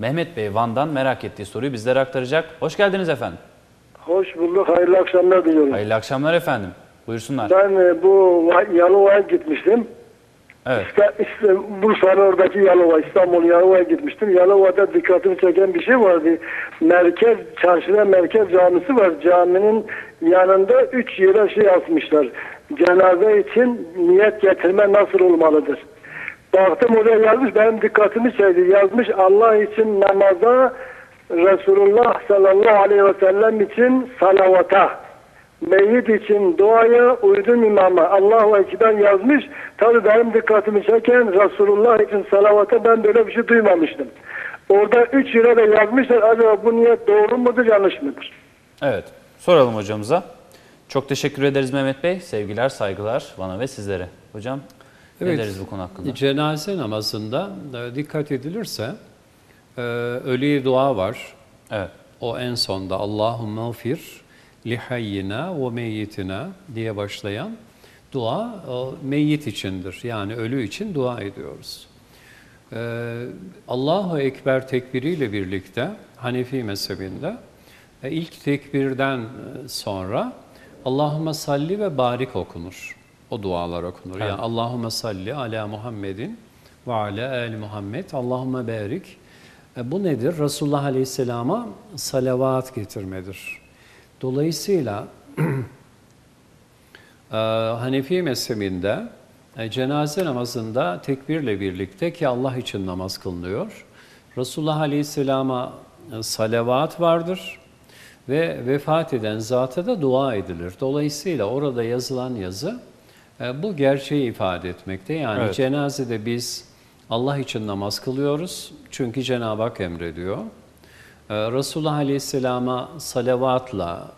Mehmet Bey Van'dan merak ettiği soruyu bizlere aktaracak. Hoş geldiniz efendim. Hoş bulduk. Hayırlı akşamlar diliyorum. Hayırlı akşamlar efendim. Buyursunlar. Ben e, bu Va- Yalova'ya gitmiştim. Evet. İşte Bursa'nın oradaki Yalova, İstanbul Yalova'ya gitmiştim. Yalova'da dikkatimi çeken bir şey vardı. Merkez, çarşıda merkez camisi var. Caminin yanında üç yere şey yazmışlar. Cenaze için niyet getirme nasıl olmalıdır? Baktım oraya yazmış, benim dikkatimi çekti. Yazmış Allah için namaza, Resulullah sallallahu aleyhi ve sellem için salavata. Meyyit için duaya uydum imama. Allahu Ekber yazmış. Tabi benim dikkatimi çeken Resulullah için salavata ben böyle bir şey duymamıştım. Orada üç lira da yazmışlar. Acaba bu niyet doğru mudur yanlış mıdır? Evet. Soralım hocamıza. Çok teşekkür ederiz Mehmet Bey. Sevgiler, saygılar bana ve sizlere. Hocam ne Evet. deriz bu konu hakkında? Cenaze namazında e, dikkat edilirse e, ölüye dua var. Evet. O en sonda Allahümme gfir lihayyina ve meyyitina diye başlayan dua o meyyit içindir. Yani ölü için dua ediyoruz. Ee, Allahu Ekber tekbiriyle birlikte Hanefi mezhebinde e, ilk tekbirden e, sonra Allahümme salli ve barik okunur. O dualar okunur. Yani Allahümme salli ala Muhammedin ve ala el Muhammed. Allahümme barik. E, bu nedir? Resulullah Aleyhisselam'a salavat getirmedir. Dolayısıyla ee, Hanefi mezhebinde e, cenaze namazında tekbirle birlikte ki Allah için namaz kılınıyor. Resulullah Aleyhisselam'a e, salavat vardır ve vefat eden zata da dua edilir. Dolayısıyla orada yazılan yazı e, bu gerçeği ifade etmekte. Yani Evet. cenazede biz Allah için namaz kılıyoruz çünkü Cenab-ı Hak emrediyor. Ee, Resulullah Aleyhisselam'a salavatla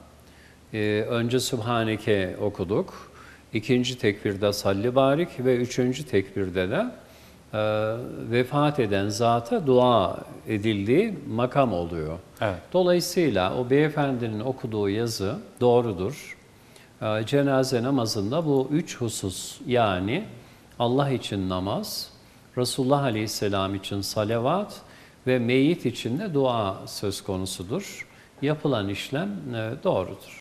ee, önce Sübhaneke okuduk. İkinci tekbirde salli barik ve üçüncü tekbirde de e, vefat eden zata dua edildiği makam oluyor. Evet. Dolayısıyla o beyefendinin okuduğu yazı doğrudur. Ee, cenaze namazında bu üç husus yani Allah için namaz, Resulullah Aleyhisselam için salavat ve meyyit için de dua söz konusudur. Yapılan işlem e, doğrudur.